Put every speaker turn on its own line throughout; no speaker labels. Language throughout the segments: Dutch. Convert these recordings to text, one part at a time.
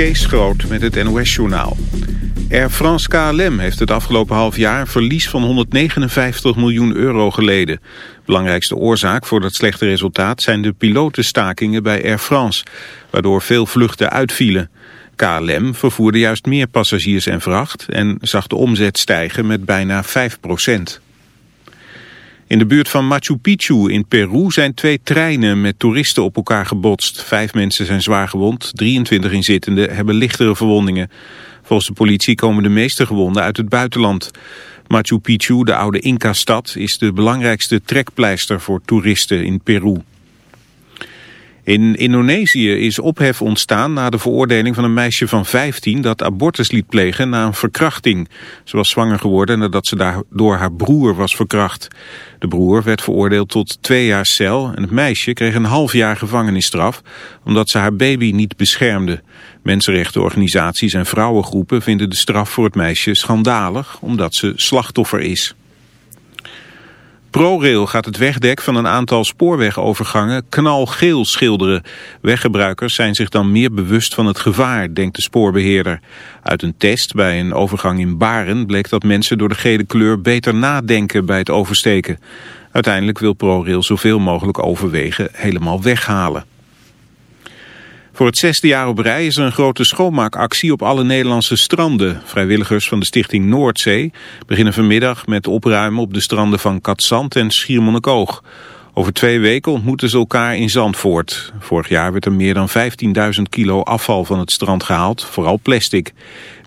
Kees Groot met het NOS-journaal. Air France KLM heeft het afgelopen half jaar verlies van 159 miljoen euro geleden. Belangrijkste oorzaak voor dat slechte resultaat zijn de pilotenstakingen bij Air France, waardoor veel vluchten uitvielen. KLM vervoerde juist meer passagiers en vracht en zag de omzet stijgen met bijna 5 procent. In de buurt van Machu Picchu in Peru zijn twee treinen met toeristen op elkaar gebotst. Vijf mensen zijn zwaar gewond, 23 inzittenden hebben lichtere verwondingen. Volgens de politie komen de meeste gewonden uit het buitenland. Machu Picchu, de oude Inca-stad, is de belangrijkste trekpleister voor toeristen in Peru. In Indonesië is ophef ontstaan na de veroordeling van een meisje van 15 dat abortus liet plegen na een verkrachting. Ze was zwanger geworden nadat ze daar door haar broer was verkracht. De broer werd veroordeeld tot twee jaar cel en het meisje kreeg een half jaar gevangenisstraf omdat ze haar baby niet beschermde. Mensenrechtenorganisaties en vrouwengroepen vinden de straf voor het meisje schandalig omdat ze slachtoffer is. ProRail gaat het wegdek van een aantal spoorwegovergangen knalgeel schilderen. Weggebruikers zijn zich dan meer bewust van het gevaar, denkt de spoorbeheerder. Uit een test bij een overgang in Baren bleek dat mensen door de gele kleur beter nadenken bij het oversteken. Uiteindelijk wil ProRail zoveel mogelijk overwegen helemaal weghalen. Voor het zesde jaar op rij is er een grote schoonmaakactie op alle Nederlandse stranden. Vrijwilligers van de stichting Noordzee beginnen vanmiddag met opruimen op de stranden van Katzand en Schiermonnikoog. Over twee weken ontmoeten ze elkaar in Zandvoort. Vorig jaar werd er meer dan 15.000 kilo afval van het strand gehaald, vooral plastic.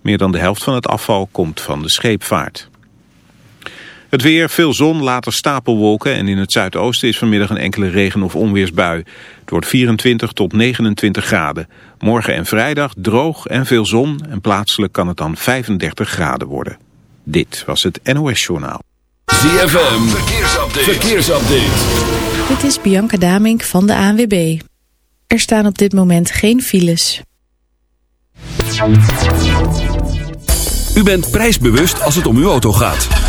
Meer dan de helft van het afval komt van de scheepvaart. Het weer, veel zon, later stapelwolken en in het zuidoosten is vanmiddag een enkele regen- of onweersbui. Het wordt 24 tot 29 graden. Morgen en vrijdag droog en veel zon en plaatselijk kan het dan 35 graden worden. Dit was het NOS Journaal.
ZFM, verkeersupdate. verkeersupdate.
Dit is Bianca Damink van de ANWB. Er staan op dit moment geen files.
U bent prijsbewust als het om uw auto gaat.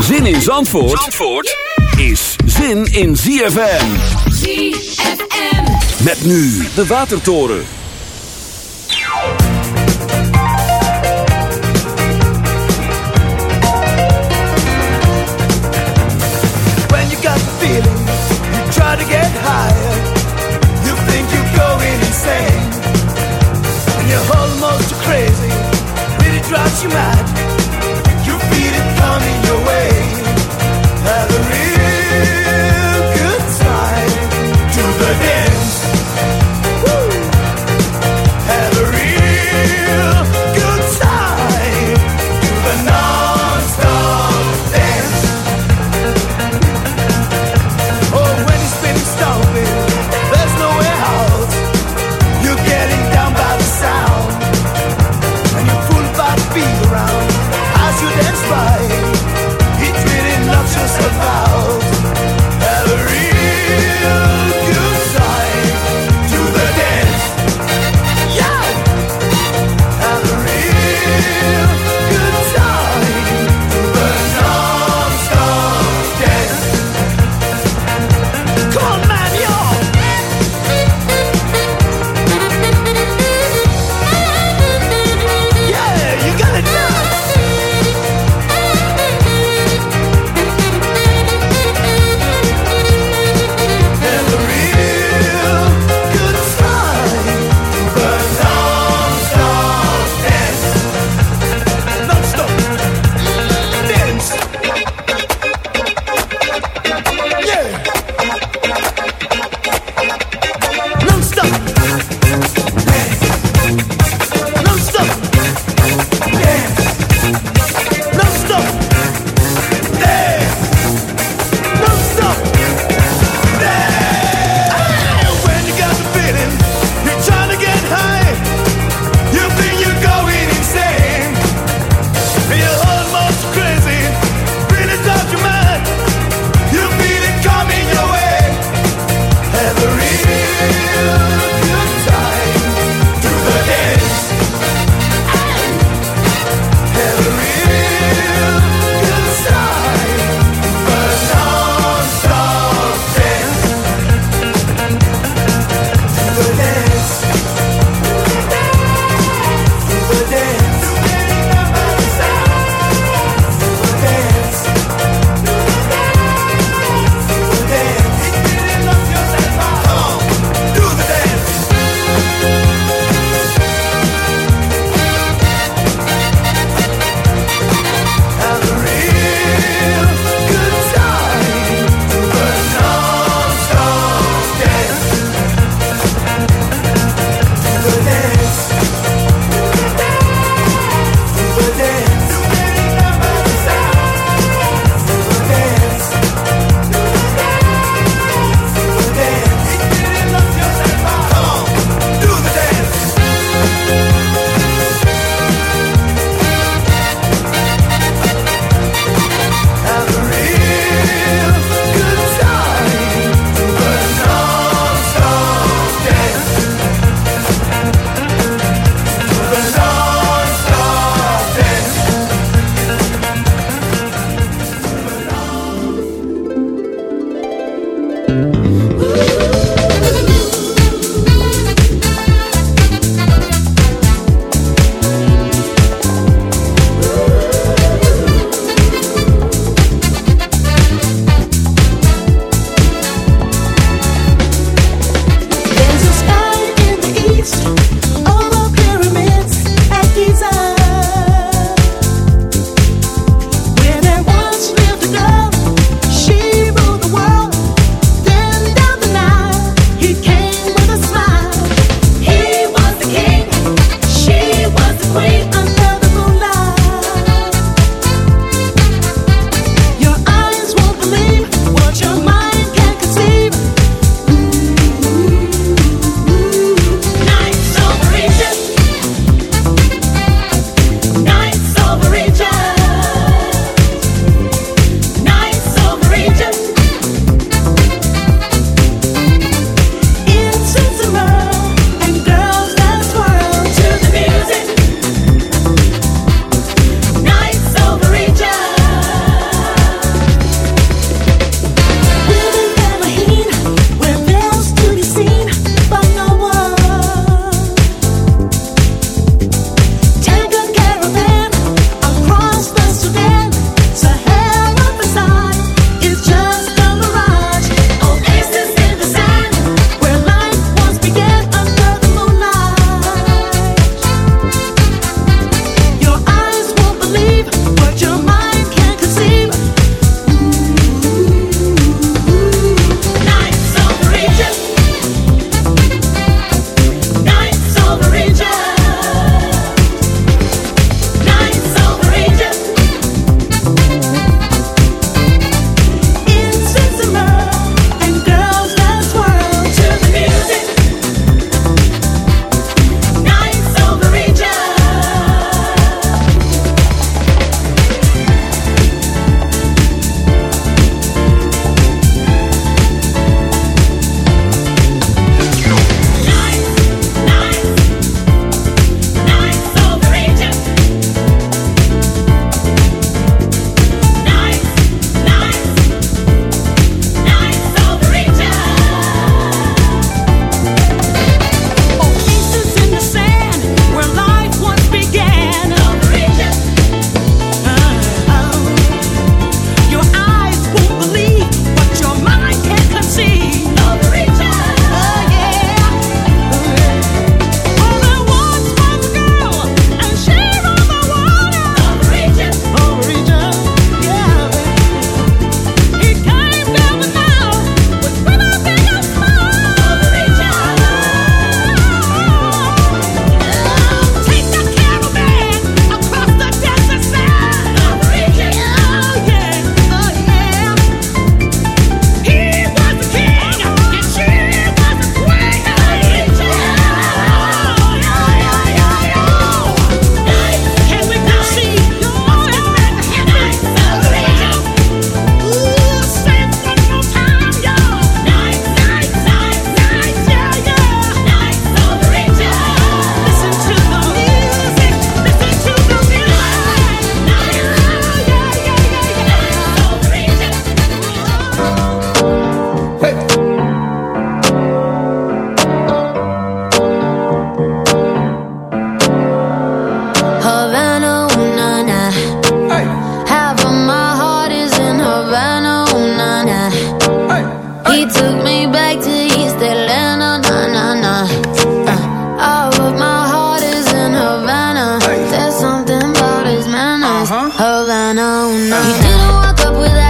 Zin in Zandvoort, Zandvoort is zin in ZFM.
ZFM.
Met nu de Watertoren.
When you got the feeling, you try to get higher. You think you're going insane. And you're almost crazy, really drives you mad.
Havana, ooh, nah. He didn't walk up with that,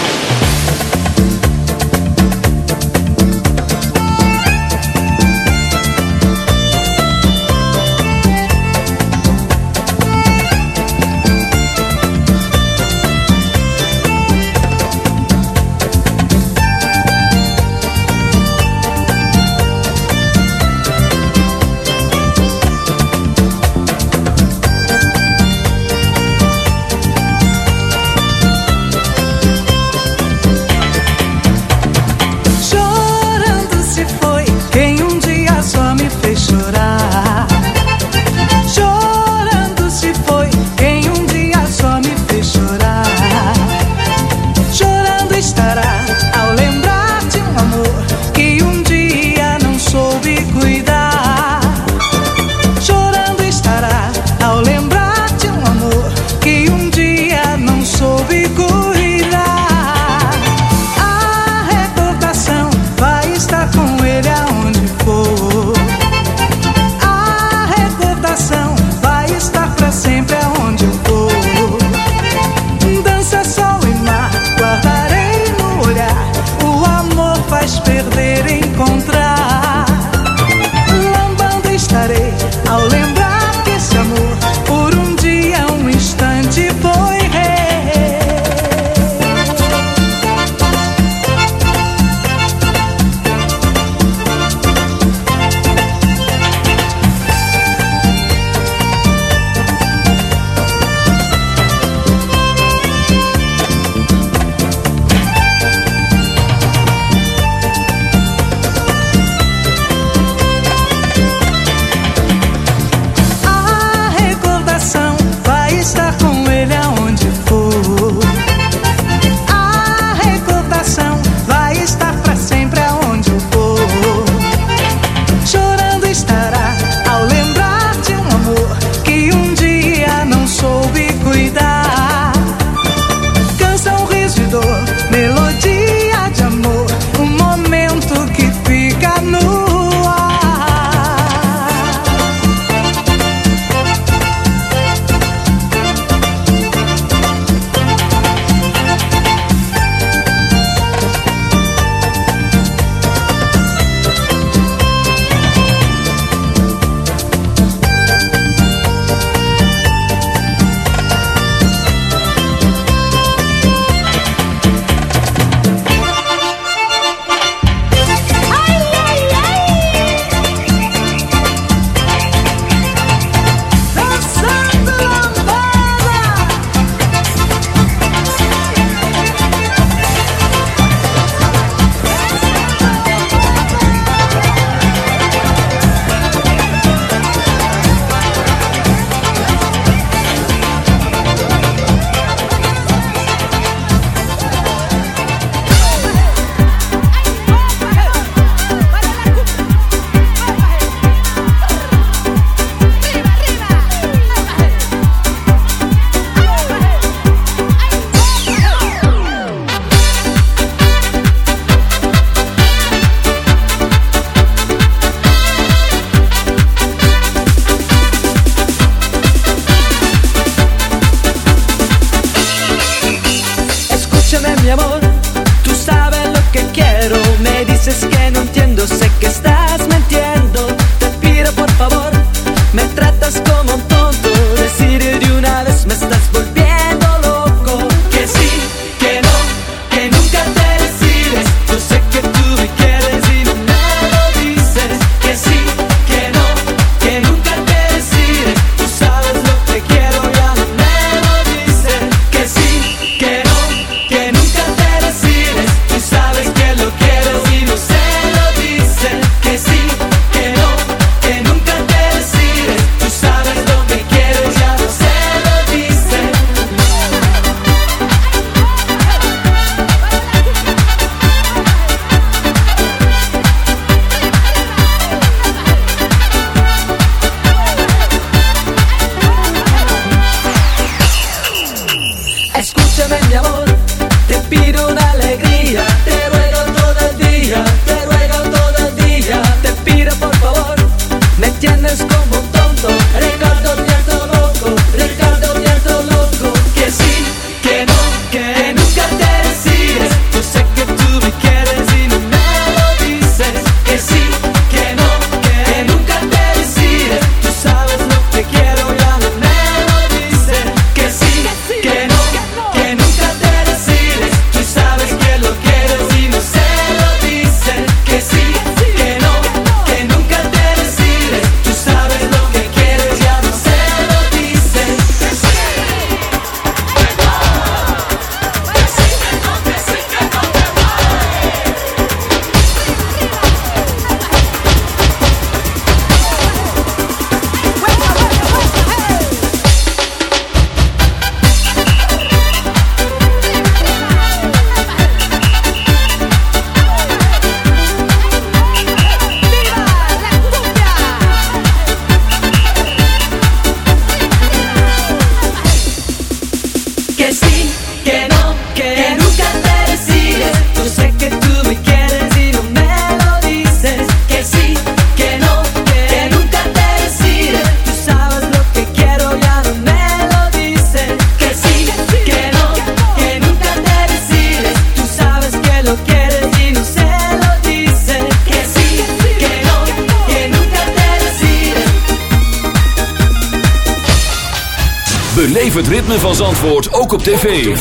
Beleef het ritme van Zandvoort ook op tv.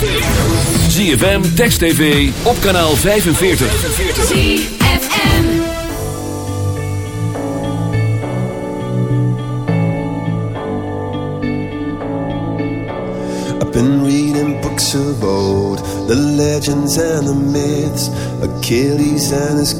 ZFM, Text TV, op kanaal 45.
ZFM
I've been reading books of old The legends and the myths Achilles and his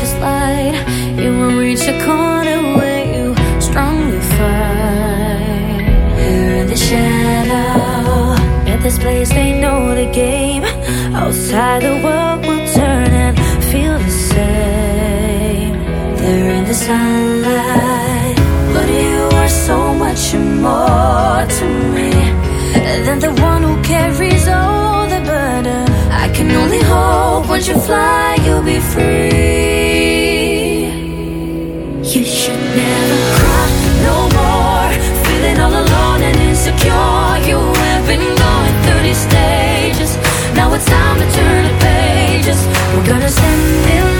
just light. You will reach a corner where you strongly fight. Here in the shadow, at this place they know the game. Outside the world will turn and feel
the same. There in the sunlight, but you are so
much
more to me than the one who carries all the burden. I can only hope once you fly, you'll be free. You should never cry no more. Feeling all alone and insecure. You have been going 30 stages. Now it's time to turn the pages. We're gonna stand